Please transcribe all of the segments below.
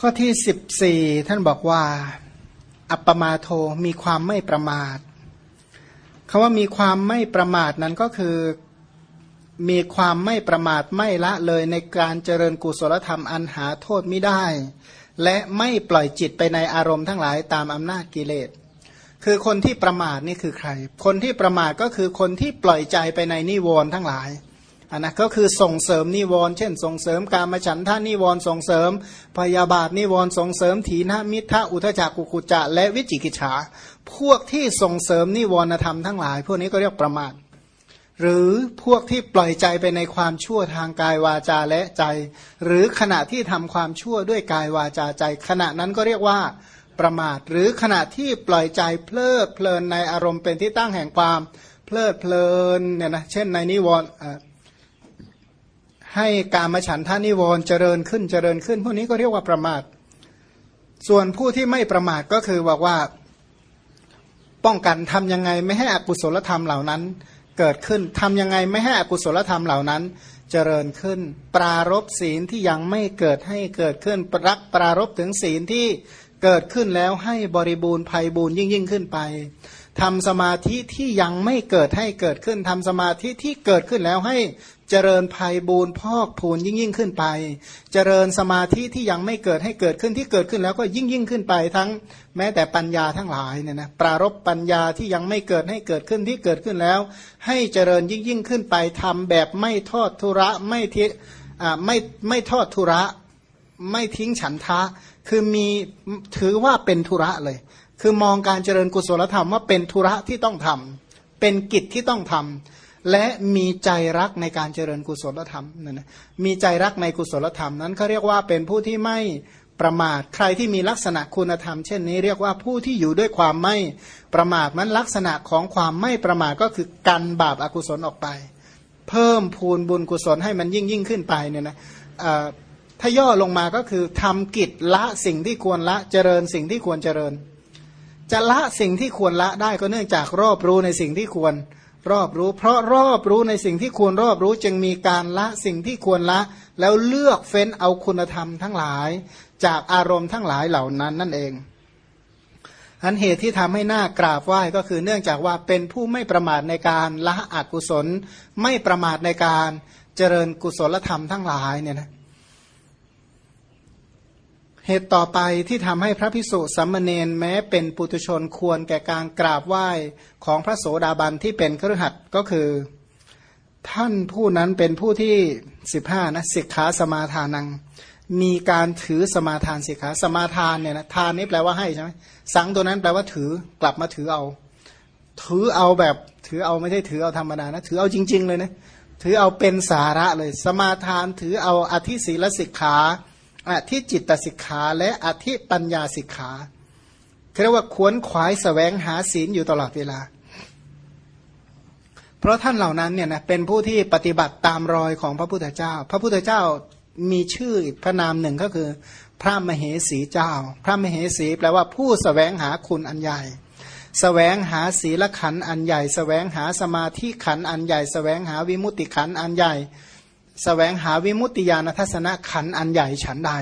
ข้อที่สิบสี่ท่านบอกว่า อัปปมาโทมีความไม่ประมาทคาว่ามีความไม่ประมาทนั้นก็คือ มีความไม่ประมาทไม่ละเลยในการเจริญกุศลธรรมอันหาโทษไม่ได้ และไม่ปล่อยจิตไปในอารมณ์ทั้งหลายตามอำนาจกิเลส คือคนที่ประมาทนี่คือใคร คนที่ประมาทก็คือคนที่ปล่อยใจไปในนิวรณ์ทั้งหลาย อันนะก็คือส่งเสริมนิวรณ์เช่น ส่งเสริมการมาฉันท่านิวรณ์ส่งเสริม พยาบาทนิวรณ์ส่งเสริมถีนมิทะอุทจักกุกุจะและวิจิกิจฉา พวกที่ส่งเสริมนิวรณธรรมทั้งหลาย พวกนี้ก็เรียกประมาทหรือพวกที่ปล่อยใจไปในความชั่วทางกายวาจาและใจ หรือขณะที่ทำความชั่วด้วยกายวาจาใจ ขณะนั้นก็เรียกว่าประมาท หรือขณะที่ปล่อยใจเพลิดเพลินในอารมณ์เป็นที่ตั้งแห่งความเพลิดเพลินเนี่ยนะเช่นในนิวรณ์ ให้การมาฉันทานิวรณ์เจริญขึ้นเจริญขึ้น พวกนี้ก็เรียกว่าประมาท ส่วนผู้ที่ไม่ประมาทก็คือบอกว่าป้องกันทํำยังไงไม่ให้อกุศลธรรมเหล่านั้น เกิดขึ้นทํำยังไงไม่ให้อกุศลธรรมเหล่านั้น เจริญขึ้น ปรารบศีลที่ยังไม่เกิดให้เกิดขึ้นรักปรารบถึงศีลที่เกิดขึ้นแล้วให้บริบูรณ์ภัยบูรณ์ยิ่งยิ่งขึ้นไปทำสมาธิที่ยังไม่เกิดให้เกิดขึ้นทำสมาธิที่เกิดขึ้นแล้วให้ เจริญภัยบูรณ์พอกพูนยิ่งยิ่งขึ้นไป เจริญสมาธิที่ยังไม่เกิดให้เกิดขึ้นที่เกิดขึ้นแล้วก็ยิ่งยิ่งขึ้นไปทั้งแม้แต่ปัญญาทั้งหลายเนี่ยนะปรารบปัญญาที่ยังไม่เกิดให้เกิดขึ้นที่เกิดขึ้นแล้ว ให้เจริญยิ่งยิ่งขึ้นไปทำแบบไม่ทอดทุระไม่ทิอ่าไม่ไม่ทอดทุระ ไม่ทิ้งฉันทะ คือมีถือว่าเป็นธุระเลย คือมองการเจริญกุศลธรรมว่าเป็นธุระที่ต้องทำเป็นกิจที่ต้องทำ และมีใจรักในการเจริญกุศลธรรมนั่นนะมีใจรักในกุศลธรรมนั้นเขาเรียกว่าเป็นผู้ที่ไม่ประมาทใครที่มีลักษณะคุณธรรม เช่นนี้เรียกว่าผู้ที่อยู่ด้วยความไม่ประมาทมันลักษณะของความไม่ประมาทก็คือกันบาปอากุศลออกไป เพิ่มพูนบุญกุศลให้มันยิ่งยิ่งขึ้นไปเนี่ยนะถ้าย่อลงมาก็คือทำกิจละสิ่งที่ควรละเจริญสิ่งที่ควรเจริญ จะละสิ่งที่ควรละได้ก็เนื่องจากรอบรู้ในสิ่งที่ควร รอบรู้ เพราะรอบรู้ในสิ่งที่ควรรอบรู้จึงมีการละสิ่งที่ควรละ แล้วเลือกเฟ้นเอาคุณธรรมทั้งหลาย จากอารมณ์ทั้งหลายเหล่านั้นนั่นเองอันเหตุที่ทำให้หน้ากราบไหว้ก็คือเนื่องจากว่าเป็นผู้ไม่ประมาทในการละอกุศล ไม่ประมาทในการเจริญกุศลธรรมทั้งหลายเนี่ยนะ เหตุต่อไปที่ทำให้พระพิสุสัมมเนนแม้เป็นปุตุชนควรแก่การกราบไหว้ของพระโสดาบันที่เป็นครหัสก็คือ ท่านผู้นั้นเป็นผู้ที่สิบห้านะสิกขาสมาทานัง มีการถือสมาทานสิกขาสมาทานเนี่ยนะทานนี่แปลว่าให้ใช่ไหมสังตัวนั้นแปลว่าถือกลับมาถือเอา ถือเอาแบบถือเอาไม่ใช่ถือเอาธรรมดานะถือเอาจริง ๆ เลยนะถือเอาเป็นสาระเลย สมาทานถือเอาอธิศีลสิกขา อธิจิตสิกขาและอธิปัญญาสิกขาเรียกว่าขวนขวายสแสวงหาศีลอยู่ตลอดเวลา เพราะท่านเหล่านั้นเนี่ยนะเป็นผู้ที่ปฏิบัติตามรอยของพระพุทธเจ้า พระพุทธเจ้ามีชื่อพระนามหนึ่งก็คือ พระมเหสีเจ้า พระมเหสีแปลว่าผู้สแสวงหาคุณอันใหญ่สแสวงหาศีลขันอันใหญ่สแสวงหาสมาธิขันอันใหญ่สแสวงหาวิมุติขันอันใหญ่ส แสวงหาวิมุตติญาณทัศนะขันอันใหญ่ฉันใด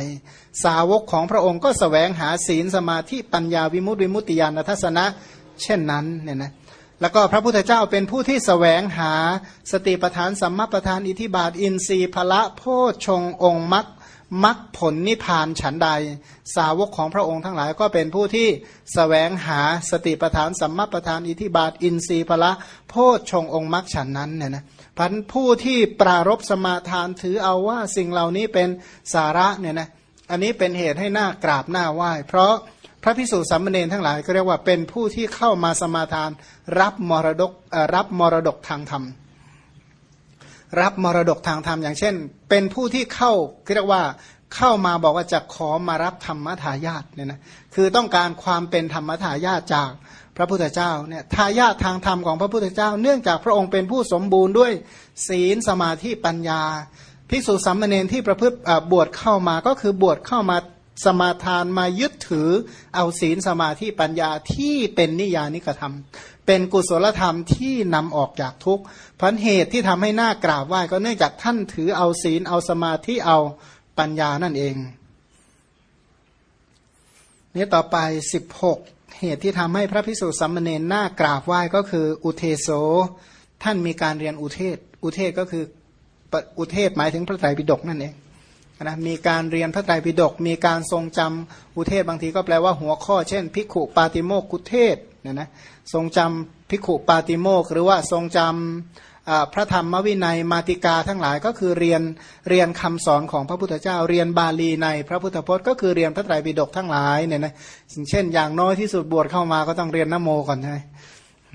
สาวกของพระองค์ก็สแสวงหาศีลสมาธิปัญญาวิมุตติวิมุตติญาณทัศนะ เช่นนั้นเนี่ยนะแล้วก็พระพุทธเจ้าเป็นผู้ที่สแสวงหาสติปทานสัมมาปทานอิทิบาท อินทรีย์พละโพชงองค์มักมักผลนิพพานฉันใด สาวกของพระองค์ทั้งหลายก็เป็นผู้ที่สแสวงหาสติปทานสัมมาปทานอิทิบาท อินทรีย์พละโพชงองค์มักฉันนั้นเนี่ยนะ พันผู้ที่ปรารบสมาทานถือเอาว่าสิ่งเหล่านี้เป็นสาระเนี่ยนะอันนี้เป็นเหตุให้หน้ากราบหน้าไหว้ เพราะพระพิสุสัมมเนนทั้งหลายก็เรียกว่าเป็นผู้ที่เข้ามาสมาทาน รับมรดกรับมรดกทางธรรม รับมรดกทางธรรมอย่างเช่น เป็นผู้ที่เข้าเรียกว่าเข้ามาบอกว่าจะขอมารับธรรมทายาทเนี่ยนะคือต้องการความเป็นธรรมทายาทจาก พระพุทธเจ้าเนี่ยทายาททางธรรมของพระพุทธเจ้า เนื่องจากพระองค์เป็นผู้สมบูรณ์ด้วยศีลสมาธิปัญญา ภิกษุสัมมาเนนที่ประพฤติบวชเข้ามาก็คือบวชเข้ามาสมาทานมายึดถือเอาศีลสมาธิปัญญาที่เป็นนิยานิกธรรม เป็นกุศลธรรมที่นำออกจากทุกข์พันเหตุที่ทำให้หน้ากราบไหว้ก็เนื่องจากท่านถือเอาศีลเอาสมาธิเอาปัญญานั่นเอง นี่ต่อไป16 เหตุที่ทำให้พระพิสุสัมมเนนหน้ากราบไหว้ก็คือ อุเทโสท่านมีการเรียนอุเทศ อุเทศก็คืออุเทศหมายถึงพระไตรปิฎกนั่นเองนะมีการเรียนพระไตรปิฎกมีการทรงจำอุเทศบางทีก็แปลว่าหัวข้อ เช่น ภิกขุปาติโมกุเทศนี่ยนะทรงจำภิกขุปาติโมกหรือว่าทรงจำ พระธรรมวินัยมาติกาทั้งหลายก็คือเรียนเรียนคำสอนของพระพุทธเจ้า เรียนบาลีในพระพุทธพจน์ก็คือเรียนพระไตรปิฎกทั้งหลายเนี่ยนะเช่น อย่างน้อยที่สุดบวชเข้ามาก็ต้องเรียนนโมก่อนใช่ไหม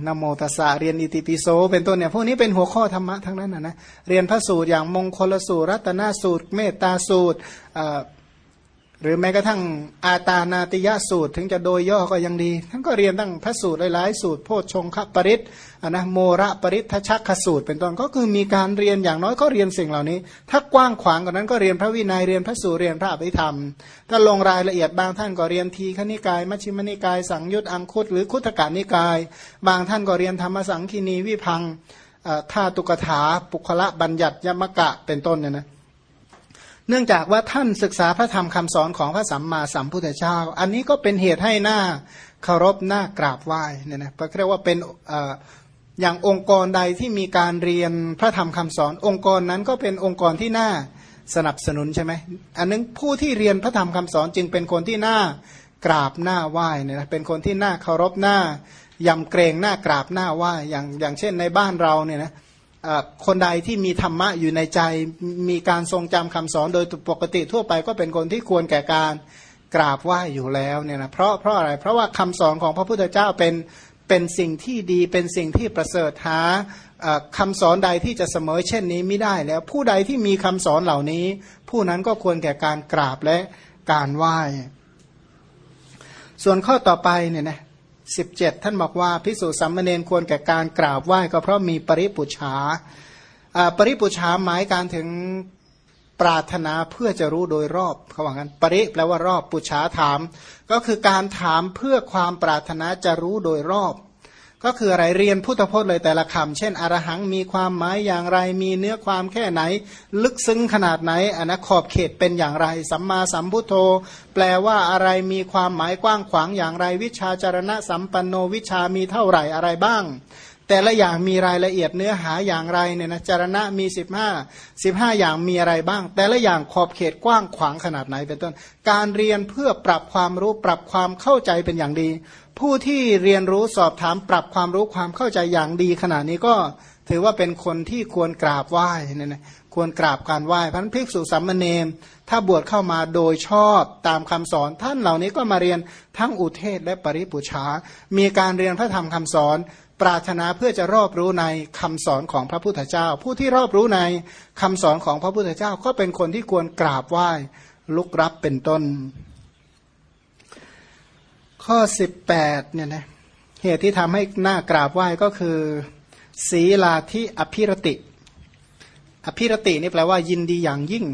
นโมตัสสะเรียนอิติปิโสเป็นต้นเนี่ยพวกนี้เป็นหัวข้อธรรมะทั้งนั้นนะนะเรียนพระสูตรอย่างมงคลสูตร รัตนสูตร เมตตาสูตร หรือแม้กระทั่งอาตานาติยสูตรถึงจะโดยย่อก็ยังดี ท่านก็เรียนตั้งพระสูตรหลายๆ สูตร โพชฌงคปริตนะโมระปริทชักขสูตร เป็นต้นก็คือมีการเรียนอย่างน้อยก็เรียนสิ่งเหล่านี้ ถ้ากว้างขวางกว่านั้นก็เรียนพระวินัยเรียนพระสูตรเรียนพระอภิธรรม ถ้าลงรายละเอียดบางท่านก็เรียนทีขณิกายมัชฌิมนิกาย สังยุตอังคุตหรือคุตกานิกาย บางท่านก็เรียนธรรมสังคีนีวิพังท่าตุกถาปุคละบัญญัติยมกะเป็นต้นเนี่ยนะ เนื่องจากว่าท่านศึกษาพระธรรมคำสอนของพระสัมมาสัมพุทธเจ้า อันนี้ก็เป็นเหตุให้หน้าเคารพหน้ากราบไหว้เนี่ยนะเรียกว่าเป็นอย่างองค์กรใดที่มีการเรียนพระธรรมคำสอน องค์กรนั้นก็เป็นองค์กรที่น่าสนับสนุนใช่ไหมอันนึงผู้ที่เรียนพระธรรมคำสอนจึงเป็นคนที่น่ากราบหน้าไหว้เนี่ยนะเป็นคนที่น่าเคารพหน้ายำเกรงหน้ากราบหน้าไหว้อย่างอย่างเช่นในบ้านเราเนี่ยนะ คนใดที่มีธรรมะอยู่ในใจมีการทรงจำคำสอนโดยปกติทั่วไปก็เป็นคนที่ควรแก่การกราบไหว้อยู่แล้วเนี่ยนะเพราะเพราะอะไรเพราะว่าคำสอนของพระพุทธเจ้าเป็นเป็นสิ่งที่ดีเป็นสิ่งที่ประเสริฐหาคำสอนใดที่จะเสมอเช่นนี้ไม่ได้แล้ว ผู้ใดที่มีคำสอนเหล่านี้ ผู้นั้นก็ควรแก่การกราบและการไหว้ ส่วนข้อต่อไปเนี่ยนะ สิบเจ็ดท่านบอกว่าพิสุสัมมเนนควรแก่การกราบไหว้ก็เพราะมีปริปุชาปริปุชาหมายการถึงปรารถนาเพื่อจะรู้โดยรอบเขาบอกงั้นปริแปลว่ารอบปุชาถาม ก็คือการถามเพื่อความปรารถนาจะรู้โดยรอบ ก็คืออะไรเรียนพุทธพจน์เลยแต่ละคำเช่นอรหังมีความหมายอย่างไร มีเนื้อความแค่ไหน ลึกซึ้งขนาดไหนอนนะขอบเขตเป็นอย่างไร สัมมาสัมพุทโธ แปลว่าอะไรมีความหมายกว้างขวางอย่างไร วิชาจารณะสัมปันโนวิชามีเท่าไหร่อะไรบ้างแต่ละอย่างมีรายละเอียดเนื้อหาอย่างไรเนี่ยนะจารณะมี 15 15 อย่างมีอะไรบ้าง แต่ละอย่างขอบเขตกว้างขวางขนาดไหนเป็นต้น การเรียนเพื่อปรับความรู้ปรับความเข้าใจเป็นอย่างดี ผู้ที่เรียนรู้สอบถามปรับความรู้ความเข้าใจอย่างดีขนาดนี้ก็ถือว่าเป็นคนที่ควรกราบไหว้เนี่ยนะควรกราบการไหว้พันภิกษุสัมมเนมถ้าบวชเข้ามาโดยชอบตามคำสอน ท่านเหล่านี้ก็มาเรียนทั้งอุเทศและปริปุชา มีการเรียนพระธรรมคำสอน ปรารถนาเพื่อจะรอบรู้ในคำสอนของพระพุทธเจ้า ผู้ที่รอบรู้ในคำสอนของพระพุทธเจ้าก็เป็นคนที่ควรกราบไหว้ลุกรับเป็นต้น ข้อสิบแปดเนี่ยนะเหตุที่ทำให้หน้ากราบไหว้ก็คือ ศีลาธิอภิรติ อภิรตินี่แปลว่า ยินดีอย่างยิ่ง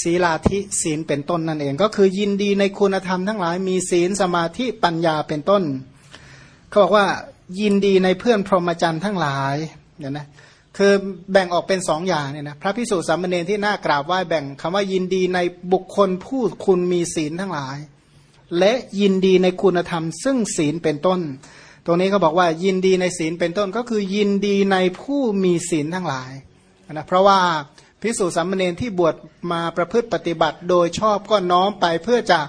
ศีลาธิศีลเป็นต้นนั่นเอง ก็คือยินดีในคุณธรรมทั้งหลายมีศีลสมาธิปัญญาเป็นต้น เขาบอกว่ายินดีในเพื่อนพรหมจรรย์ทั้งหลายเนี่ยนะคือแบ่งออกเป็นสองอย่างเนี่ยนะพระพิสุสามเณรที่น่ากราบไหว้แบ่งคำว่ายินดีในบุคคลผู้คุณมีศีลทั้งหลาย และยินดีในคุณธรรม ซึ่งศีลเป็นต้น ตรงนี้เขาบอกว่ายินดีในศีลเป็นต้นก็คือยินดีในผู้มีศีลทั้งหลายนะเพราะว่าพิสูจน์สัมมเนที่บวชมาประพฤติปฏิบัติ โดยชอบก็น้อมไปเพื่อจะ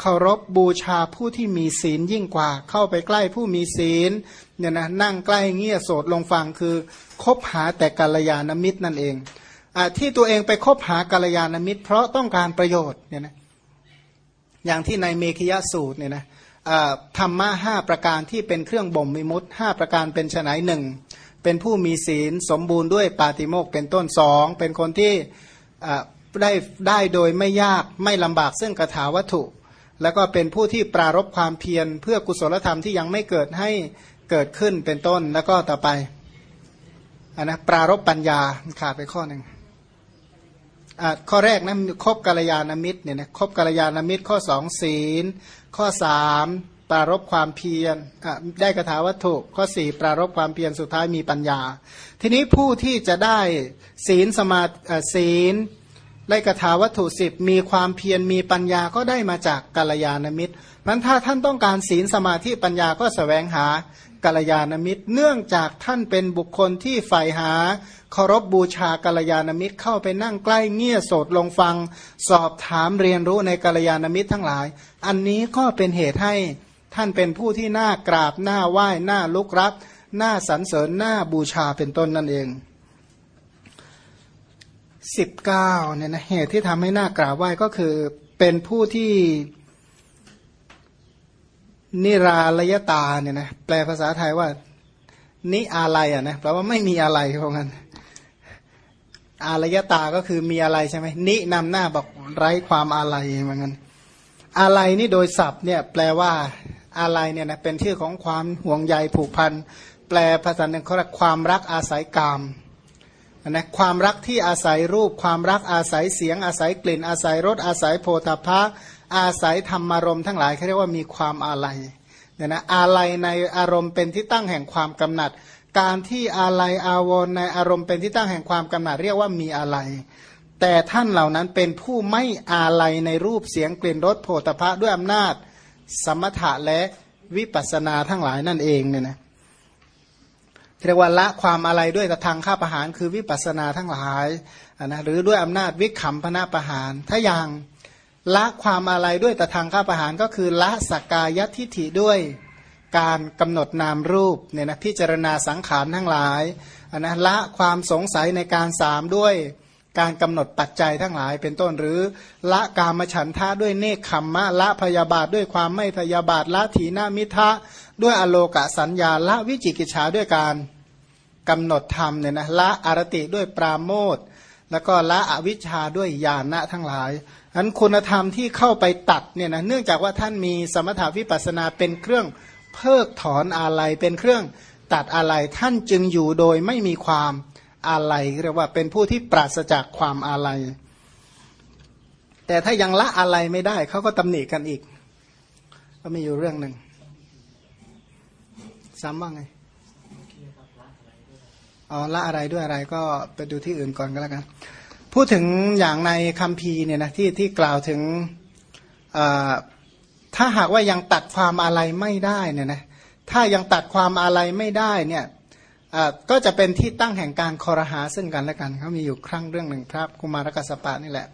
เคารพบูชาผู้ที่มีศีลยิ่งกว่า เข้าไปใกล้ผู้มีศีลเนี่ยนะนั่งใกล้เงี่ยโสดลงฟังคือคบหาแต่กัลยาณมิตรนั่นเองอที่ตัวเองไปคบหากัลยาณมิตร เพราะต้องการประโยชน์เนี่ยนะ อย่างที่ในเมขยสูตรเนี่ยนะธรรมะห้าประการที่เป็นเครื่องบ่มมิมุตห้าประการเป็นฉนัยหนึ่งเป็นผู้มีศีลสมบูรณ์ด้วยปาติโมกเป็นต้นสองเป็นคนที่ได้ได้โดยไม่ยากไม่ลำบากซึ่งกถาวัตถุ แล้วก็เป็นผู้ที่ปรารบความเพียรเพื่อกุศลธรรมที่ยังไม่เกิดให้เกิดขึ้นเป็นต้นแล้วก็ต่อไปอันนะปรารบปัญญาขาดไปข้อหนึ่ง ข้อแรกนะคบกัลยาณมิตรเนี่ยนะคบกัลยาณมิตรข้อสองศีล ข้อสามปรารบความเพียรได้กระถาวัตถุข้อสี่ปรารบความเพียรสุดท้ายมีปัญญา ทีนี้ผู้ที่จะได้ศีลสมาศีลได้กระถาวัตถุสิบมีความเพียรมีปัญญาก็ได้มาจากกัลยาณมิตรนั้นถ้าท่านต้องการศีลสมาธิปัญญาก็สแสวงหา กัลยาณมิตร เนื่องจากท่านเป็นบุคคลที่ใฝ่หาเคารพบบูชากัลยาณมิตรเข้าไปนั่งใกล้เงี่ยโสดลงฟัง สอบถามเรียนรู้ในกัลยาณมิตรทั้งหลาย อันนี้ก็เป็นเหตุให้ท่านเป็นผู้ที่น่ากราบน่าไหว้น่าลุกรับน่าสรรเสริญน่าบูชาเป็นต้นนั่นเองสิบเก้าเนี่ยนะเหตุที่ทำให้น่ากราบไหว้ก็คือเป็นผู้ที่ นิราลยตาเนี่ยนะแปลภาษาไทยว่า นิอะไรอะนะแปลว่าไม่มีอะไรเพราะงั้นอารยตาก็คือมีอะไรใช่ไหมนินำหน้าบอกไร้ความอะไรเหมือนกันอะไรนี่โดยศัพท์เนี่ยแปลว่าอะไรเนี่ยนะเป็นชื่อของความห่วงใยผูกพันแปลภาษาหนึ่งเขาเรียกความรักอาศัยกามนะความรักที่อาศัยรูป ความรักอาศัยเสียงอาศัยกลิ่น อาศัยรสอาศัยโพธาภะ อาศัยธรรมารมณ์ทั้งหลายเขาเรียกว่ามีความอาลัยเนี่ยนะอาลัยในอารมณ์เป็นที่ตั้งแห่งความกำหนัด การที่อาลัยอาวรในอารมณ์เป็นที่ตั้งแห่งความกำหนัด เรียกว่ามีอาลัยแต่ท่านเหล่านั้นเป็นผู้ไม่อาลัยในรูปเสียงกลิ่นรสโผฏฐะด้วยอำนาจ สมถะและวิปัสนาทั้งหลายนั่นเองเนี่ยนะเรียกว่าละความอะไรด้วยทางข้าประหารคือวิปัสนาทั้งหลายนะหรือด้วยอำนาจวิขำพนาประหารถ้าอย่าง ละความอะไรด้วยแต่ทางข้าประหารก็คือละสกกายทิฐิด้วยการกำหนดนามรูปเนี่ยนะพิจารณาสังขารทั้งหลายนะละความสงสัยในการสามด้วยการกำหนดปัจจัยทั้งหลายเป็นต้นหรือ ละกามฉันทะด้วยเนคขมมะละพยาบาทด้วยความไม่พยาบาทละถีนามิทะด้วยอโลกะสัญญาละวิจิกิจฉาด้วยการกำหนดธรรมเนี่ยนะละอารติด้วยปราโมทแล้วก็ละอวิชชาด้วยญาณะทั้งหลาย อันคุณธรรมที่เข้าไปตัดเนี่ยนะเนื่องจากว่าท่านมีสมถาวิปัสนาเป็นเครื่องเพิกถอนอะไรเป็นเครื่องตัดอะไรท่านจึงอยู่โดยไม่มีความอะไรเรียกว่าเป็นผู้ที่ปราศจากความอะไร แต่ถ้ายังละอะไรไม่ได้เขาก็ตำหนิกันอีก ก็มีอยู่เรื่องหนึ่งซ้ำว่าไงอ๋อละอะไรด้วยอะไรก็ไปดูที่อื่นก่อนก็แล้วกัน พูดถึงอย่างในคัมภีเนี่ยนะที่ที่กล่าวถึงถ้าหากว่ายังตัดความอะไรไม่ได้เนี่ยนะถ้ายังตัดความอะไรไม่ได้เนี่ยก็จะเป็นที่ตั้งแห่งการคอรหาซึ่งกันและกันเขามีอยู่ครั้งเรื่องหนึ่งพระกุมารกัสปะนี่แหละ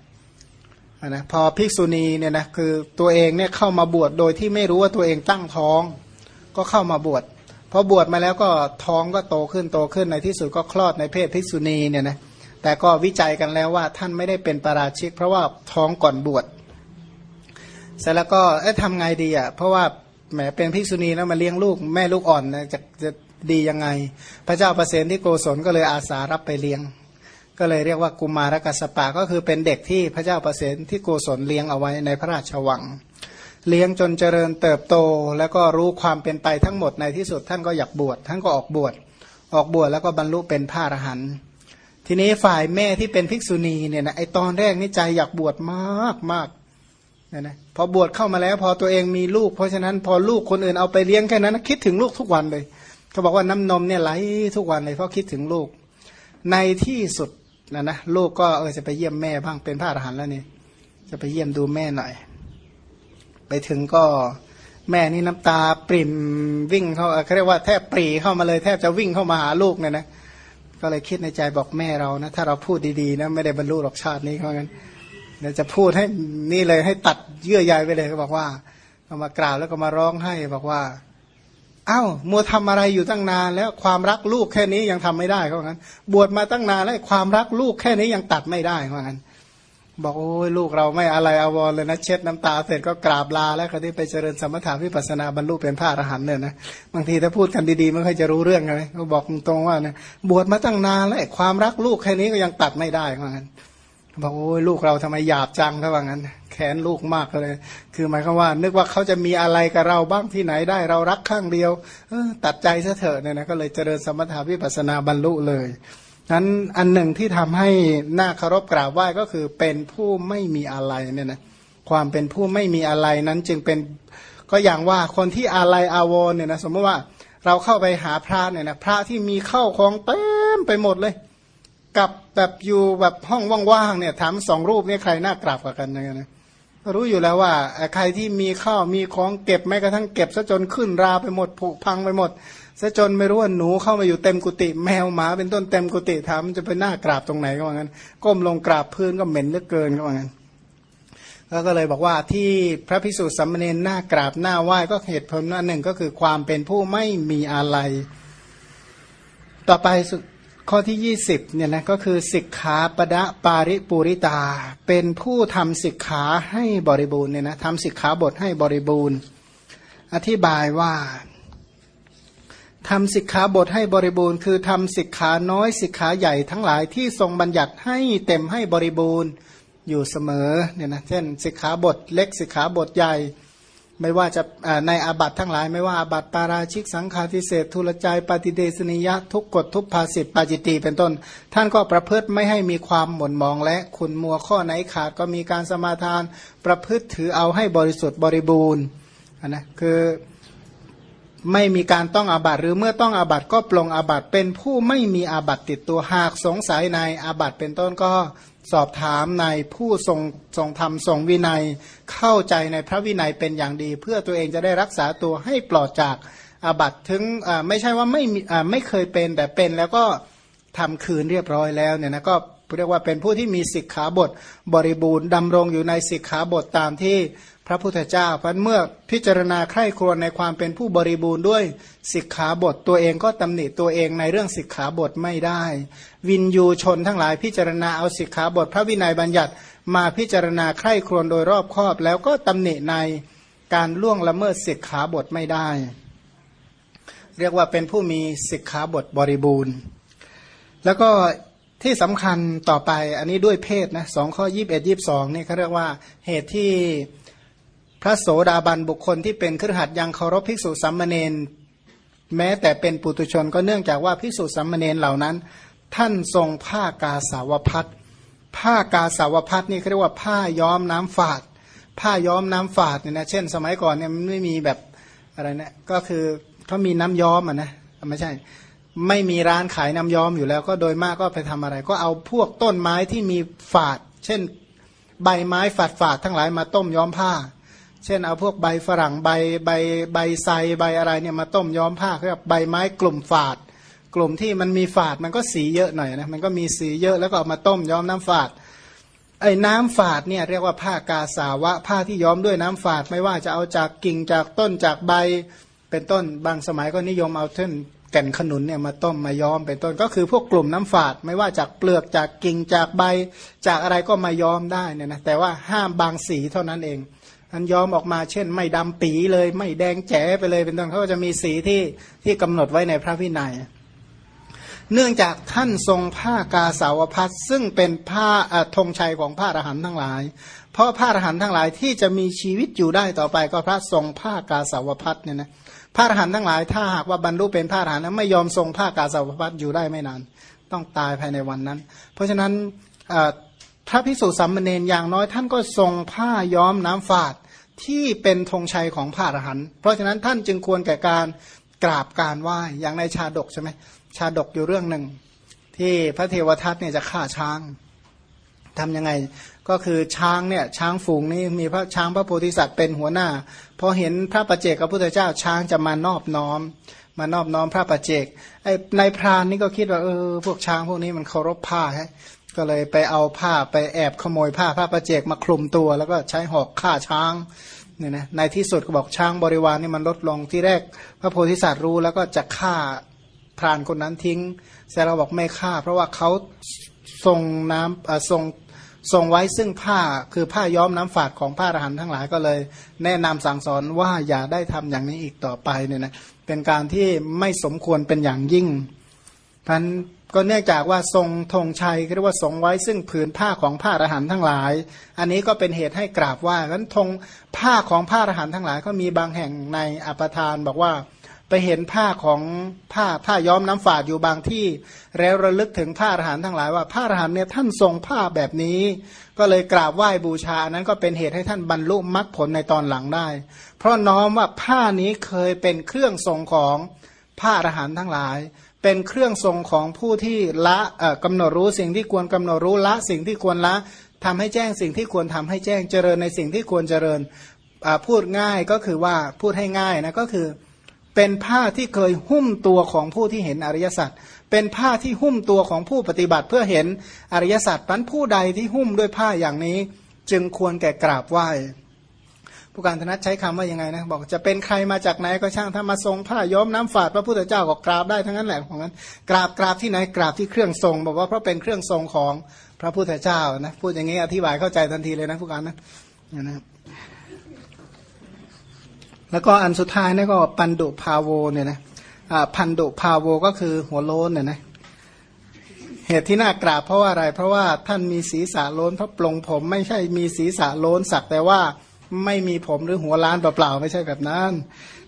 นะพอภิกษุณีเนี่ยนะคือตัวเองเนี่ยเข้ามาบวชโดยที่ไม่รู้ว่าตัวเองตั้งท้อง ก็เข้ามาบวชพอบวชมาแล้วก็ท้องก็โตขึ้นโตขึ้นในที่สุดก็คลอดในเพศภิกษุณีเนี่ยนะ แต่ก็วิจัยกันแล้วว่าท่านไม่ได้เป็นปราชิก เพราะว่าท้องก่อนบวชเสร็จแล้วก็เอ๊ะทำไงดีอะเพราะว่าแหมเป็นภิกษุณีแล้วมาเลี้ยงลูกแม่ลูกอ่อนนะจะจะดียังไง พระเจ้าประเสนที่โกศลก็เลยอาสารับไปเลี้ยง ก็เลยเรียกว่ากุมารกัสปะก็คือเป็นเด็กที่พระเจ้าประเสนที่โกศลเลี้ยงเอาไว้ในพระราชวัง เลี้ยงจนเจริญเติบโต แล้วก็รู้ความเป็นไปทั้งหมดในที่สุดท่านก็อยากบวชท่านก็ออกบวชออกบวชแล้วก็บรรลุเป็นพระอรหันต์ ทีนี้ฝ่ายแม่ที่เป็นภิกษุณีเนี่ยนะไอตอนแรกนี่ใจอยากบวชมากมากนะนะพอบวชเข้ามาแล้วพอตัวเองมีลูก เพราะฉะนั้นพอลูกคนอื่นเอาไปเลี้ยงแค่นั้นคิดถึงลูกทุกวันเลยเขาบอกว่าน้ำนมเนี่ยไหลทุกวันเลยเพราะคิดถึงลูก ในที่สุดนะนะลูกก็เออจะไปเยี่ยมแม่บ้างเป็นพระอรหันต์แล้วนี่จะไปเยี่ยมดูแม่หน่อย ไปถึงก็แม่นี่น้ำตาปริ่มวิ่งเข้าเขาเรียกว่าแทบปรีเข้ามาเลย แทบจะวิ่งเข้ามาหาลูกเนี่ยนะ ก็เลยคิดในใจบอกแม่เรานะ ถ้าเราพูดดีๆนะไม่ได้บรรลุหรอกชาตินี้เพราะงั้นเดี๋ยวจะพูดให้นี่เลยให้ตัดเยื่อใยไปเลยเขาบอกว่าเอามากล่าวแล้วก็มาร้องให้บอกว่าอา้าวมัวทำอะไรอยู่ตั้งนานแล้วความรักลูกแค่นี้ยังทำไม่ได้เขาะงั้น บวชมาตั้งนานแล้วความรักลูกแค่นี้ยังตัดไม่ได้เขาะงั้น บอกโอ้ยลูกเราไม่อะไรอาวรเลยนะ เช็ดน้ำตาเสร็จก็กราบลาแล้วก็ที่ไปเจริญสมถะวิปัสนาบรรลุเป็นพระอรหันต์เนี่ยนะบางทีถ้าพูดกันดีๆไม่ค่อยจะรู้เรื่องเลยเขาบอกตรงๆว่านี่ยบวชมาตั้งนานแล้วความรักลูกแค่นี้ก็ยังตัดไม่ได้เขาบอกงั้นบอกโอ้ยลูกเราทำไมหยาบจังถ้าว่างั้น แขนลูกมากเลย คือหมายความว่า นึกว่าเขาจะมีอะไรกับเราบ้างที่ไหนได้ เรารักข้างเดียวเออตัดใจซะเถอะเนี่ยนะก็เลยเจริญสมถาวิปัสนาบรรลุเลย นั้นอันหนึ่งที่ทำให้หน้าเคารพกราบไหว้ก็คือเป็นผู้ไม่มีอะไรเนี่ยนะความเป็นผู้ไม่มีอะไรนั้นจึงเป็นก็อย่างว่าคนที่อะไรอาวรเนี่ยนะสมมติว่าเราเข้าไปหาพระเนี่ยนะพระที่มีเข้าของเต็มไปหมดเลย กับแบบอยู่แบบห้องว่างๆเนี่ยถามสองรูปเนี่ยใครน่ากราบกว่ากันเนี่ยนะรู้อยู่แล้วว่าใครที่มีข้าวมีของเก็บแม้กระทั่งเก็บซะจนขึ้นราไปหมดผุพังไปหมด ซะจนไม่รู้ว่าหนูเข้ามาอยู่เต็มกุฏิแมวหมาเป็นต้นเต็มกุฏิถามจะไปหน้ากราบตรงไหนก็ว่างั้น ก้มลงกราบพื้นก็เหม็นเหลือเกินก็ว่างั้นแล้วก็เลยบอกว่าที่พระพิสุทธิสัมมเนนหน้ากราบหน้าไหว้ก็เหตุผลหนึ่งก็คือความเป็นผู้ไม่มีอะไร ต่อไปข้อที่ 20เนี่ยนะก็คือสิกขาปดะปาริปุริตา เป็นผู้ทำสิกขาให้บริบูรณ์เนี่ยนะทำสิกขาบทให้บริบูรณ์ อธิบายว่า ทำสิกขาบทให้บริบูรณ์ คือทำสิกขาน้อยสิกขาใหญ่ทั้งหลายที่ทรงบัญญัติให้เต็มให้บริบูรณ์อยู่เสมอเนี่ยนะเช่นสิกขาบทเล็กสิกขาบทใหญ่ ไม่ว่าจะในอาบัตทั้งหลาย ไม่ว่าอาบัตปาราชิกสังฆาทิเศษทุลใจปฏิเดสนิยะทุกกฎทุกภาสิตปาจิตีเป็นต้น ท่านก็ประพฤติไม่ให้มีความหม่นมองและขุนมัวข้อไหนขาดก็มีการสมาทานประพฤติถือเอาให้บริสุทธิ์บริบูรณ์นะคือ ไม่มีการต้องอาบัตหรือเมื่อต้องอาบัตก็ปลงอาบัตเป็นผู้ไม่มีอาบัตติดตัวหากสงสัยในอาบัตเป็นต้นก็สอบถามในผู้ทรงทรงธรรมทรงวินัยเข้าใจในพระวินัยเป็นอย่างดี เพื่อตัวเองจะได้รักษาตัวให้ปลอดจากอาบัตถึงไม่ใช่ว่าไม่ไม่เคยเป็นแต่เป็นแล้วก็ทำคืนเรียบร้อยแล้วเนี่ยนะก็เรียกว่าเป็นผู้ที่มีสิกขาบทบริบูรณ์ดำรงอยู่ในสิกขาบทตามที่ พระพุทธเจ้าพันเมื่อพิจารณาใคร่ครวญในความเป็นผู้บริบูรณ์ด้วยสิกขาบทตัวเองก็ตำหนิตัวเองในเรื่องสิกขาบทไม่ได้ วินยูชนทั้งหลายพิจารณาเอาสิกขาบทพระวินัยบัญญัติ มาพิจารณาใคร่ครวญโดยรอบคอบ แล้วก็ตำหนิในการล่วงละเมิดสิกขาบทไม่ได้ เรียกว่าเป็นผู้มีสิกขาบทบริบูรณ์ แล้วก็ที่สำคัญต่อไปอันนี้ด้วยเพศนะสองข้อยี่บเอ็ดยี่บสองนี่เขาเรียกว่าเหตุที่ พระโสดาบันบุคคลที่เป็นครหัสยังเคารพภิกษุสัมมาเนนแม้แต่เป็นปุตุชนก็เนื่องจากว่าภิกษุสัมมาเนนเหล่านั้น ท่านทรงผ้ากาสาวพัดผ้ากาสาวพัดนี่เรียกว่าผ้าย้อมน้ำฝาด ผ้าย้อมน้ำฝาดเนี่ยนะเช่น สมัยก่อนเนี่ยมันไม่มีแบบอะไรนะก็คือเขามีน้ำย้อมอะนะไม่ใช่ ไม่มีร้านขายน้ำย้อมอยู่แล้วก็โดยมากก็ไปทำอะไร ก็เอาพวกต้นไม้ที่มีฝาด เช่น ใบไม้ฝาดฝาดทั้งหลายมาต้มย้อมผ้า เช่นเอาพวกใบฝรั่งใบใบใบไซใบอะไรเนี่ยมาต้มย้อมผ้าเรียกใบไม้กลุ่มฝาด กลุ่มที่มันมีฝาดมันก็สีเยอะหน่อยนะมันก็มีสีเยอะแล้วก็เอามาต้มย้อมน้ำฝาดไอ้น้ำฝาดเนี่ยเรียกว่าผ้ากาสาวะผ้าที่ย้อมด้วยน้ำฝาดไม่ว่าจะเอาจากกิ่งจากต้นจากใบเป็นต้นบางสมัยก็นิยมเอาเท่นแก่นขนุนเนี่ยมาต้มมาย้อมเป็นต้นก็คือพวกกลุ่มน้ำฝาด ไม่ว่าจากเปลือกจากกิ่งจากใบ จากอะไรก็มาย้อมได้เนี่ยนะแต่ว่าห้ามบางสีเท่านั้นเอง อันยอมออกมาเช่น ไม่ดำปีเลย ไม่แดงแจ๋ไปเลย เป็นต้นเขาก็จะมีสีที่ที่กำหนดไว้ในพระวินัย เนื่องจากท่านทรงผ้ากาสาวพัดซึ่งเป็นผ้าธงชัยของพระอรหันต์ทั้งหลาย เพราะพระอรหันต์ทั้งหลายที่จะมีชีวิตอยู่ได้ต่อไปก็พระทรงผ้ากาสาวพัดเนี่ยนะพระอรหันต์ทั้งหลาย ถ้าหากว่าบรรลุเป็นพระอรหันต์ไม่ยอมทรงผ้ากาสาวพัดอยู่ได้ไม่นาน ต้องตายภายในวันนั้น เพราะฉะนั้นพระพิสุสัมมเนนอย่างน้อยท่านก็ทรงผ้าย้อมน้ำฝาด ที่เป็นธงชัยของพระอรหันต์เพราะฉะนั้นท่านจึงควรแก่การกราบการไหว้อย่างในชาดกใช่ไหมชาดกอยู่เรื่องหนึ่ง ที่พระเทวทัตเนี่ยจะฆ่าช้างทํำยังไงก็คือช้างเนี่ยช้างฝูงนี้มีพระช้างพระโพธิสัตว์เป็นหัวหน้าพอเห็นพระประเจกพระพุทธเจ้าช้างจะมานอบน้อม มานอบน้อมพระประเจกไอ้ในพรานนี่ก็คิดว่าเออพวกช้างพวกนี้มันเคารพผ้าฮะ ก็เลยไปเอาผ้าไปแอบขโมยผ้าพระประเจกมาคลุมตัว แล้วก็ใช้หอกฆ่าช้างเนี่ยนะในที่สุดก็บอกช้างบริวารนี่มันลดลงที่แรก พระโพธิสัตว์รู้แล้วก็จะฆ่าพรานคนนั้นทิ้งแต่เราบอกไม่ฆ่า เพราะว่าเขาทรงน้ำทรงทรงไว้ซึ่งผ้าคือผ้าย้อมน้ำฝาดของผ้าอรหันทั้งหลายก็เลย แนะนำสั่งสอนว่าอย่าได้ทำอย่างนี้อีกต่อไปเนี่ยนะเป็นการที่ไม่สมควรเป็นอย่างยิ่งพัน ก็เนื่องจากว่าทรงธงชัยเรียกว่าทรงไว้ซึ่งผืนผ้าของผ้าอรหันทั้งหลาย อันนี้ก็เป็นเหตุให้กราบว่างั้นธงผ้าของผ้าอรหันทั้งหลาย ก็มีบางแห่งในอัปทานบอกว่าไปเห็นผ้าของผ้าผ้าย้อมน้ำฝาดอยู่บางที่ แล้วระลึกถึงผ้าอรหันทั้งหลายว่าผ้าอรหันเนี่ยท่านทรงผ้าแบบนี้ ก็เลยกราบไหว้บูชานั้นก็เป็นเหตุให้ท่านบรรลุมรรคผลในตอนหลังได้ เพราะน้อมว่าผ้านี้เคยเป็นเครื่องทรงของผ้าอรหันทั้งหลาย เป็นเครื่องทรงของผู้ที่ละกำหนดรู้สิ่งที่ควรกำหนดรู้ละสิ่งที่ควรละทำให้แจ้งสิ่งที่ควรทำให้แจ้งเจริญในสิ่งที่ควรเจริญพูดง่ายก็คือว่าพูดให้ง่ายนะก็คือ เป็นผ้าที่เคยหุ้มตัวของผู้ที่เห็นอริยสัจเป็นผ้าที่หุ้มตัวของผู้ปฏิบัติเพื่อเห็นอริยสัจปันผู้ใดที่หุ้มด้วยผ้าอย่างนี้ จึงควรแก่กราบไหว้ ผู้การธนัตใช้คำว่ายังไงนะบอกจะเป็นใครมาจากไหนก็ช่างถ้ามาทรงผ้าย้อมน้ำฝาดพระพุทธเจ้าก็กราบได้ทั้งนั้นแหละของนั้นกราบกราบที่ไหนกราบที่เครื่องทรง บอกว่าเพราะเป็นเครื่องทรงของพระพุทธเจ้านะพูดอย่างนี้อธิบายเข้าใจทันทีเลยนะผู้การนะนะครับแล้วก็อันสุดท้ายนี่ก็ปันดุพาโวเนี่ยนะพันดุพาโวก็คือหัวโลนเนี่ยนะเหตุที่น่ากราบเพราะว่าอะไร เพราะว่าท่านมีศีรษะโล้นพระปลงผมไม่ใช่มีศีรษะโล้นสักแต่ว่า ไม่มีผมหรือหัวล้านเปล่าๆไม่ใช่แบบนั้น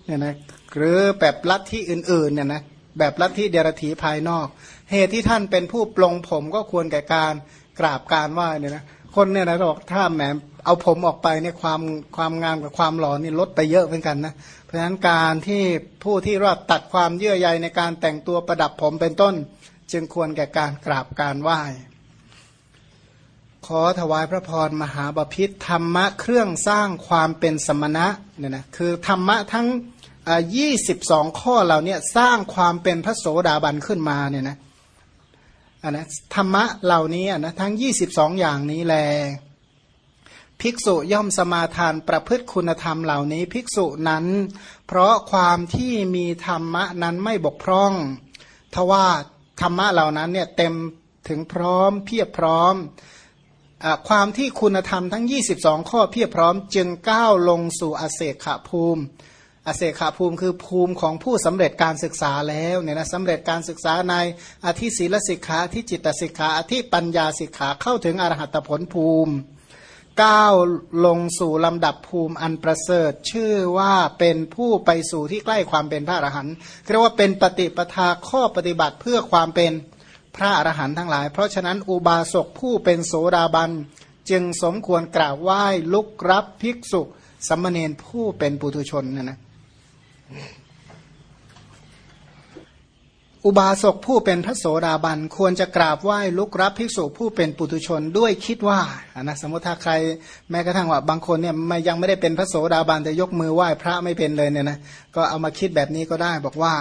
เนี่ยนะหรือแบบลัทธิอื่นๆเนี่ยนะแบบลัทธิเดรธีภายนอก เหตุที่ท่านเป็นผู้ปลงผมก็ควรแก่การกราบการไหว้เนี่ยนะคนเนี่ยนะบอกถ้าแหมเอาผมออกไปเนี่ยความความงามกับความหล่อนี่ลดไปเยอะเหมือนกันนะเพราะฉะนั้นการที่ผู้ที่รอดตัดความเยื่อใยในการแต่งตัวประดับผมเป็นต้น จึงควรแก่การกราบการไหว้ ขอถวายพระพรมหาบาพิษธรรมะเครื่องสร้างความเป็นสมณะเนี่ยนะคือธรรมะทั้งยี่สิบสองข้อเหล่านี้สร้างความเป็นพระโสดาบันขึ้นมาเนี่ยนะอันนะธรรมะเหล่านี้นะทั้งยี่สิบสองอย่างนี้แล ภิกษุย่อมสมาทานประพฤติคุณธรรมเหล่านี้ ภิกษุนั้น เพราะความที่มีธรรมะนั้นไม่บกพร่องทว่าธรรมะเหล่านั้นเนี่ยเต็มถึงพร้อมเพียบพร้อม ความที่คุณธรรมทั้ง 22 ข้อเพียบพร้อมจึงก้าวลงสู่อเศกขภูมิ อเศกขภูมิคือภูมิของผู้สำเร็จการศึกษาแล้วเนี่ยนะสำเร็จการศึกษาในอธิศีลสิกขาที่จิตสิกขาอธิปัญญาสิกขาเข้าถึงอรหัตผลภูมิก้าวลงสู่ลำดับภูมิอันประเสริฐ ชื่อว่าเป็นผู้ไปสู่ที่ใกล้ความเป็นพระอรหันต์เรียกว่าเป็นปฏิปทาข้อปฏิบัติเพื่อความเป็น พระอรหันต์ทั้งหลาย เพราะฉะนั้นอุบาสกผู้เป็นโสดาบัน จึงสมควรกราบไหว้ลุกรับภิกษุสมมเนนผู้เป็นปุถุชนนะนะอุบาสกผู้เป็นพระโสดาบันควรจะกราบไหว้ลุกรับภิกษุผู้เป็นปุถุชนด้วยคิดว่านะสมมติถ้าใครแม้กระทั่งว่าบางคนเนี่ยยังไม่ได้เป็นพระโสดาบันแต่ยกมือไหว้พระไม่เป็นเลยเนี่ยนะก็เอามาคิดแบบนี้ก็ได้บอกว่า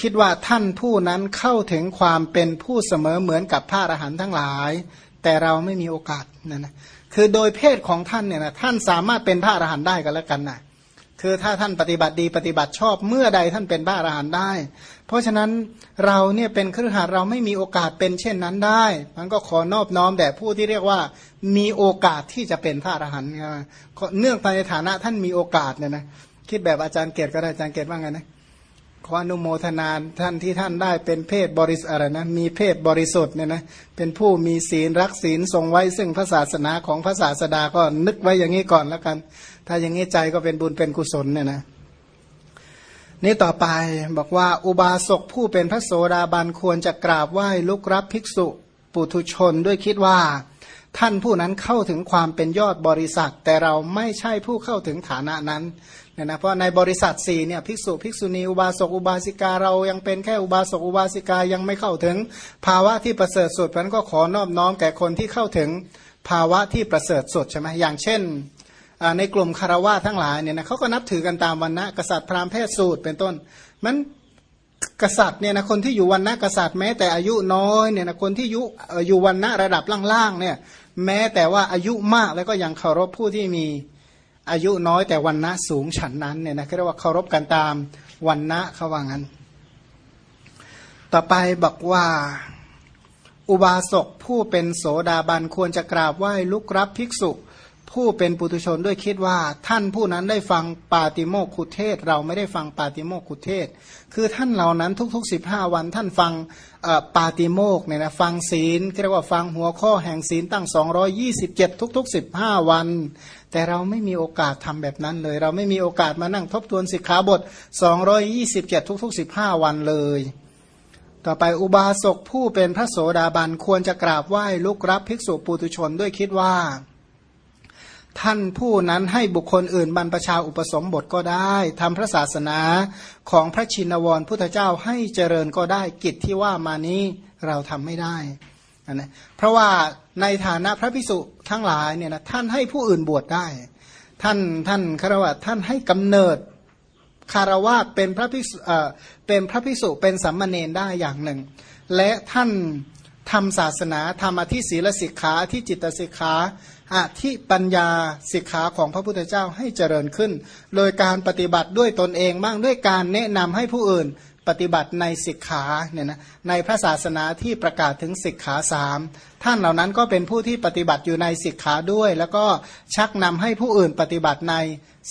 คิดว่าท่านผู้นั้นเข้าถึงความเป็นผู้เสมอเหมือนกับพระอรหันต์ทั้งหลาย แต่เราไม่มีโอกาสนะนะคือโดยเพศของท่านเนี่ยนะท่านสามารถเป็นพระอรหันต์ได้กันแล้วกันนะคือถ้าท่านปฏิบัติดีปฏิบัติชอบเมื่อใดท่านเป็นพระอรหันต์ได้ เพราะฉะนั้นเราเนี่ยเป็นครือขัดเราไม่มีโอกาสเป็นเช่นนั้นได้มันก็ขอนอบน้อมแด่ผู้ที่เรียกว่ามีโอกาสที่จะเป็นพระอรหันต์เนื่องในฐานะท่านมีโอกาสเนี่ยนะคิดแบบอาจารย์เกตก็ได้อาจารย์เกตว่าไงนะ ขออนุโมทนาท่านที่ท่านได้เป็นเพศบริสุทธิ์อะไรนะมีเพศบริสุทธิ์เนี่ยนะเป็นผู้มีศีลรักศีลทรงไว้ซึ่งพระศาสนาของพระศาสดาก็นึกไว้อย่างนี้ก่อนแล้วกัน ถ้าอย่างนี้ใจก็เป็นบุญเป็นกุศลเนี่ยนะนี่ต่อไปบอกว่าอุบาสกผู้เป็นพระโสดาบันควรจะกราบไหว้ลุกรับภิกษุปุถุชนด้วยคิดว่า ท่านผู้นั้นเข้าถึงความเป็นยอดบริษัทแต่เราไม่ใช่ผู้เข้าถึงฐานะนั้น เนี่ยนะเพราะในบริษัทสี่เนี่ยภิกษุภิกษุณีอุบาสกอุบาสิกาเรายังเป็นแค่อุบาสกอุบาสิกายังไม่เข้าถึง ภาวะที่ประเสริฐสุดเพราะนั้นก็ขอนอบน้อมแก่คนที่เข้าถึงภาวะที่ประเสริฐสุดใช่ไหมอย่างเช่นในกลุ่มคารวะทั้งหลายเนี่ยนะเขาก็นับถือกันตามวันนะกษัตริย์พราหมณ์เพศสูตรเป็นต้น มันกษัตริย์เนี่ยนะคนที่อยู่วันนะกษัตริย์แม้แต่อายุน้อยเนี่ยนะคนที่อยู่อยู่วันนะระดับล่างๆเนี่ยแม้แต่ว่าอายุมากแล้วก็ยังเคารพผู้ที่มี อายุน้อยแต่วันนะสูงฉันนั้นเนี่ยนะเรียกว่าเคารพกันตามวันนะเขาว่างั้น ต่อไปบอกว่า อุบาสกผู้เป็นโสดาบันควรจะกราบไหว้ลุกรับภิกษุ ผู้เป็นปุถุชนด้วยคิดว่า ท่านผู้นั้นได้ฟังปาติโมกขุเทศ เราไม่ได้ฟังปาติโมกขุเทศ คือท่านเหล่านั้นทุกๆสิบห้าวันท่านฟังปาติโมกเนี่ยนะฟังศีลเรียกว่าฟังหัวข้อแห่งศีลตั้งสองยี่สิบเจ็ดทุกๆสิบห้าวัน แต่เราไม่มีโอกาสทำแบบนั้นเลย เราไม่มีโอกาสมานั่งทบทวนสิกขาบทสองยี่สิบเจ็ดทุกๆสิบห้าวันเลย ต่อไปอุบาสกผู้เป็นพระโสดาบันควรจะกราบไหว้ลุกรับภิกษุปุตุชนด้วยคิดว่า ท่านผู้นั้นให้บุคคลอื่นบรรพชาอุปสมบทก็ได้ทำพระศาสนาของพระชินวรพุทธเจ้าให้เจริญก็ได้กิจที่ว่ามานี้เราทำไม่ได้ นะเพราะว่าในฐานะพระพิสุทั้งหลายเนี่ยนะท่านให้ผู้อื่นบวชได้ ท่านท่านคารวะท่านให้กำเนิดคารวะเป็นพระพิสุเป็นพระพิสุเป็นสัมมาเนนได้อย่างหนึ่ง และท่านทำศาสนาทำอธิศีลสิกขาที่จิตสิกขาอธิปัญญาสิกขาของพระพุทธเจ้าให้เจริญขึ้น โดยการปฏิบัติด้วยตนเองบ้างด้วยการแนะนำให้ผู้อื่น ปฏิบัติในสิกขาเนี่ยนะในพระศาสนาที่ประกาศถึงสิกขาสามท่านเหล่านั้นก็เป็นผู้ที่ปฏิบัติอยู่ในสิกขาด้วย แล้วก็ชักนำให้ผู้อื่นปฏิบัติใน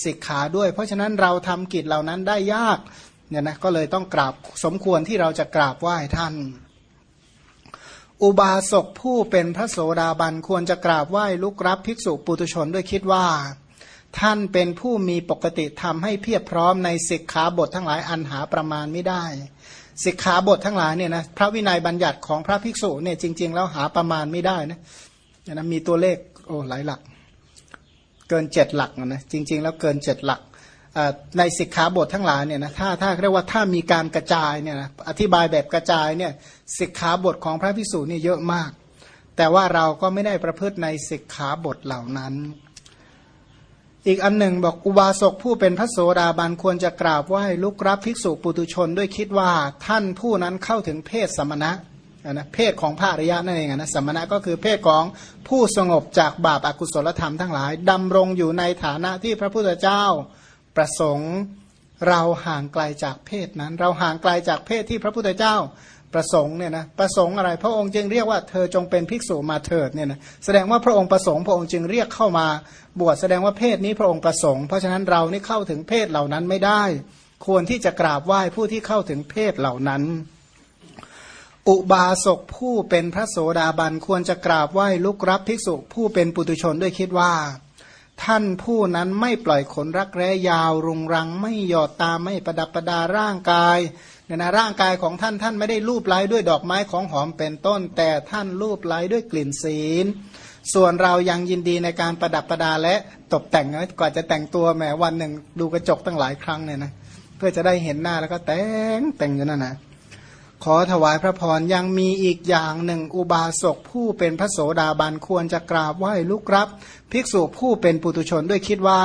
สิกขาด้วย เพราะฉะนั้นเราทำกิจเหล่านั้นได้ยากเนี่ยนะก็เลยต้องกราบสมควรที่เราจะกราบไหว้ท่าน อุบาสกผู้เป็นพระโสดาบันควรจะกราบไหว้ลุกรับภิกษุปุตุชนด้วยคิดว่า ท่านเป็นผู้มีปกติทำให้เพียบพร้อมในสิกขาบททั้งหลายอันหาประมาณไม่ได้สิกขาบททั้งหลายเนี่ยนะพระวินัยบัญญัติของพระภิกษุเนี่ยจริง ๆ แล้วหาประมาณไม่ได้นะนะมีตัวเลขโอ้หลายหลัก เกินเจ็ดหลักนะจริง ๆ แล้วเกินเจ็ดหลักในสิกขาบททั้งหลายเนี่ยนะถ้าถ้าเรียกว่าถ้ามีการกระจายเนี่ยนะอธิบายแบบกระจายเนี่ยสิกขาบทของพระภิกษุนี่เยอะมาก แต่ว่าเราก็ไม่ได้ประพฤติในสิกขาบทเหล่านั้น อีกอันหนึ่งบอกอุบาสกผู้เป็นพระโสดาบันควรจะกราบไหว้ลุกรับภิกษุปุตุชนด้วยคิดว่าท่านผู้นั้นเข้าถึงเพศสมณะนะเพศของพระอริยะนั่นเองนะสมณะก็คือเพศของผู้สงบจากบาปอากุศลธรรมทั้งหลายดำรงอยู่ในฐานะที่พระพุทธเจ้าประสงค์เราห่างไกลจากเพศนั้น เราห่างไกลจากเพศที่พระพุทธเจ้า ประสงค์เนี่ยนะประสงค์อะไร พระองค์จึงเรียกว่าเธอจงเป็นภิกษุมาเถิดเนี่ยนะแสดงว่าพระองค์ประสงค์พระองค์จึงเรียกเข้ามา บวชแสดงว่าเพศนี้พระองค์ประสงค์เพราะฉะนั้นเรานี่เข้าถึงเพศเหล่านั้นไม่ได้ ควรที่จะกราบไหว้ผู้ที่เข้าถึงเพศเหล่านั้น อุบาสกผู้เป็นพระโสดาบันควรจะกราบไหว้ลุกรับภิกษุผู้เป็นปุตุชนด้วยคิดว่าท่านผู้นั้นไม่ปล่อยขนรักแร้ยาวรุงรัง ไม่หยอดตาไม่ประดับประดาร่างกาย เนี่ยนะร่างกายของท่านท่านไม่ได้รูปไล้ด้วยดอกไม้ของหอมเป็นต้น แต่ท่านรูปไล้ด้วยกลิ่นศีล ส่วนเรายังยินดีในการประดับประดาและตกแต่งกว่าจะแต่งตัวแหมวันหนึ่งดูกระจกตั้งหลายครั้งเนี่ยนะเพื่อจะได้เห็นหน้าแล้วก็แต่งแต่งอยู่นั่นนะขอถวายพระพรยังมีอีกอย่างหนึ่งอุบาสกผู้เป็นพระโสดาบันควรจะกราบไหว้ลุกรับ ภิกษุผู้เป็นปุตุชนด้วยคิดว่า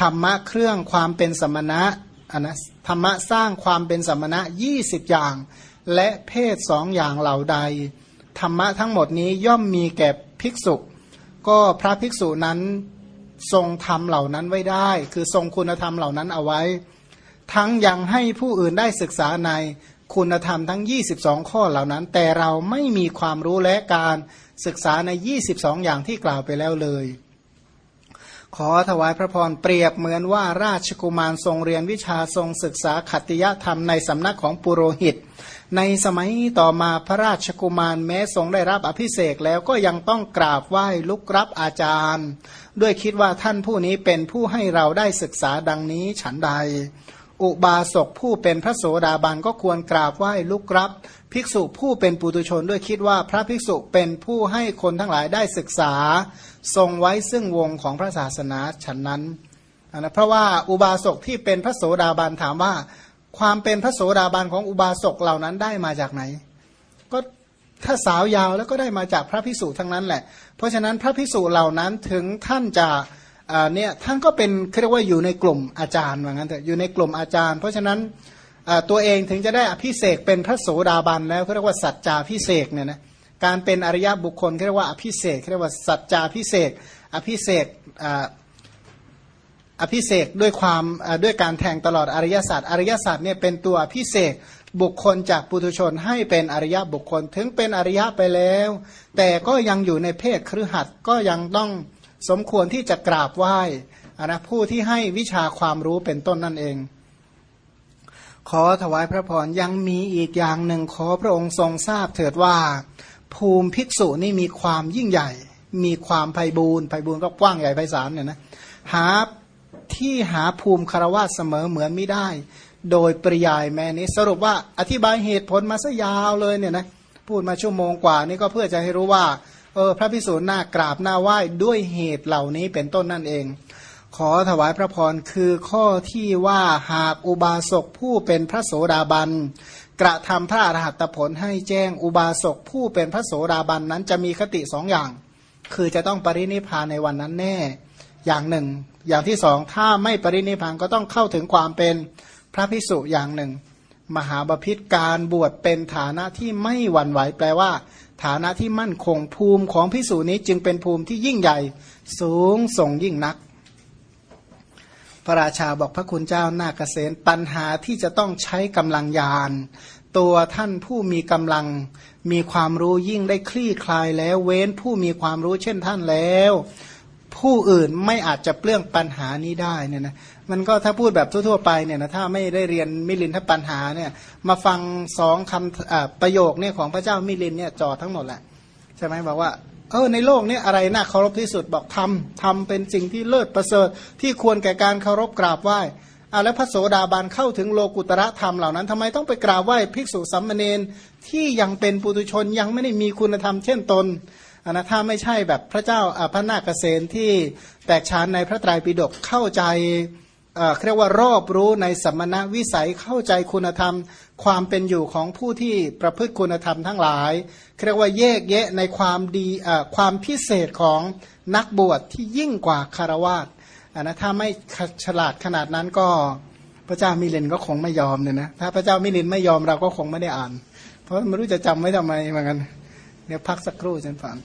ธรรมะเครื่องความเป็นสมณะ อนนะธรรมะสร้างความเป็นสมณะยี่สิบอย่าง และเพศสองอย่างเหล่าใด ธรรมะทั้งหมดนี้ย่อมมีแก่ภิกษุ ก็พระภิกษุนั้นทรงธรรมเหล่านั้นไว้ได้ คือทรงคุณธรรมเหล่านั้นเอาไว้ ทั้งยังให้ผู้อื่นได้ศึกษาในคุณธรรมทั้ง 22 ข้อเหล่านั้น แต่เราไม่มีความรู้และการศึกษาใน 22 อย่างที่กล่าวไปแล้วเลย ขอถวายพระพรเปรียบเหมือนว่าราชกุมารทรงเรียนวิชาทรงศึกษาขัตติยธรรมในสำนักของปุโรหิต ในสมัยต่อมาพระราชกุมารแม้ทรงได้รับอภิเศกแล้วก็ยังต้องกราบไหว้ลุกรับอาจารย์ ด้วยคิดว่าท่านผู้นี้เป็นผู้ให้เราได้ศึกษาดังนี้ฉันใด อุบาสกผู้เป็นพระโสดาบันก็ควรกราบไหว้ลุกรับ ภิกษุผู้เป็นปุตุชนด้วยคิดว่าพระภิกษุเป็นผู้ให้คนทั้งหลายได้ศึกษา ทรงไว้ซึ่งวงของพระศาสนาฉันนั้นนะเพราะว่าอุบาสกที่เป็นพระโสดาบันถามว่า ความเป็นพระโสดาบันของอุบาสกเหล่านั้นได้มาจากไหน ก็ถ้าสาวยาวแล้วก็ได้มาจากพระพิสุทั้งนั้นแหละ เพราะฉะนั้นพระพิสุเหล่านั้นถึงท่านจะเนี่ยท่านก็เป็นเรียกว่าอยู่ในกลุ่มอาจารย์ว่างั้นแต่อยู่ในกลุ่มอาจารย์ เพราะฉะนั้นตัวเองถึงจะได้อภิเศกเป็นพระโสดาบันแล้วเขาเรียกว่าสัจจาพิเศกเนี่ยนะ การเป็นอริยบุคคลเรียกว่าอภิเศกเรียกว่าสัจจาพิเศกอภิเศกอภิเศกด้วยความด้วยการแทงตลอดอริยศาสัจอริยศาสัจเนี่ยเป็นตัวอภิเศกบุคคลจากปุถุชนให้เป็นอริยบุคคลถึงเป็นอริยะไปแล้ว แต่ก็ยังอยู่ในเพศครือขัดก็ยังต้องสมควรที่จะกราบไหว้นะผู้ที่ให้วิชาความรู้เป็นต้นนั่นเอง ขอถวายพระพรยังมีอีกอย่างหนึ่งขอพระองค์ทรงทราบเถิดว่า ภูมิภิกษุนี่มีความยิ่งใหญ่ มีความไพ่บูรณ์ไพ่บูรณ์ก็กว้างใหญ่ไพศาลเนี่ยนะหาที่หาภูมิคารวะเสมอเหมือนไม่ได้ โดยปริยายแม่นี้สรุปว่าอธิบายเหตุผลมาซะยาวเลยเนี่ยนะพูดมาชั่วโมงกว่านี่ก็เพื่อจะให้รู้ว่าเออพระพิสูจน์หน้ากราบหน้าไหว้ด้วยเหตุเหล่านี้เป็นต้นนั่นเอง ขอถวายพระพรคือข้อที่ว่าหากอุบาสกผู้เป็นพระโสดาบัน กระทำพระอรหัตผลให้แจ้งอุบาสกผู้เป็นพระโสดาบันนั้นจะมีคติสองอย่าง คือจะต้องปรินิพพานในวันนั้นแน่ อย่างหนึ่ง อย่างที่สองถ้าไม่ปรินิพพานก็ต้องเข้าถึงความเป็นพระพิสุอย่างหนึ่ง มหาบพิษการบวชเป็นฐานะที่ไม่หวั่นไหวแปลว่า ฐานะที่มั่นคงภูมิของพิสูจนี้จึงเป็นภูมิที่ยิ่งใหญ่ สูงส่งยิ่งนัก ระราชาบอกพระคุณเจ้านาเกษตปัญหาที่จะต้องใช้กำลังยาน ตัวท่านผู้มีกำลังมีความรู้ยิ่งได้คลี่คลายแล้วเว้นผู้มีความรู้เช่นท่านแล้ว ผู้อื่นไม่อาจจะเปลื้องปัญหานี้ได้เนี่ยนะมันก็ถ้าพูดแบบทั่วๆไปเนี่ยนะถ้าไม่ได้เรียนมิลินทปัญหาเนี่ยมาฟังสองคำประโยคเนี่ยของพระเจ้ามิลินเนี่ยจอทั้งหมดแหละใช่ไหมบอกว่า เออในโลกนี้อะไรน่าเคารพที่สุดบอกทำทำเป็นสิ่งที่เลิศประเสริฐที่ควรแก่การเคารพกราบไหว้อาแล้วพระโสดาบันเข้าถึงโลกุตระธรรมเหล่านั้นทำไมต้องไปกราบไหว้ภิกษุสัมมเนนที่ยังเป็นปุตุชนยังไม่ได้มีคุณธรรมเช่นตนอันนะถ้าไม่ใช่แบบพระเจ้าพระนาคเษนที่แตกฉานในพระไตรปิฎกเข้าใจเรียกว่ารอบรู้ในสัมมณวิสัยเข้าใจคุณธรรม ความเป็นอยู่ของผู้ที่ประพฤติคุณธรรมทั้งหลายเรียกว่าแยกแยะในความดีความพิเศษของนักบวชที่ยิ่งกว่าคารวาสนะถ้าไม่ฉลาดขนาดนั้นก็พระเจ้ามิลินก็คงไม่ยอมเนี่ยนะถ้าพระเจ้ามิลินไม่ยอมเราก็คงไม่ได้อ่าน เพราะไม่รู้จะจำไว้ทำไมเหมือนกันเดี๋ยวพักสักครู่จนฝัน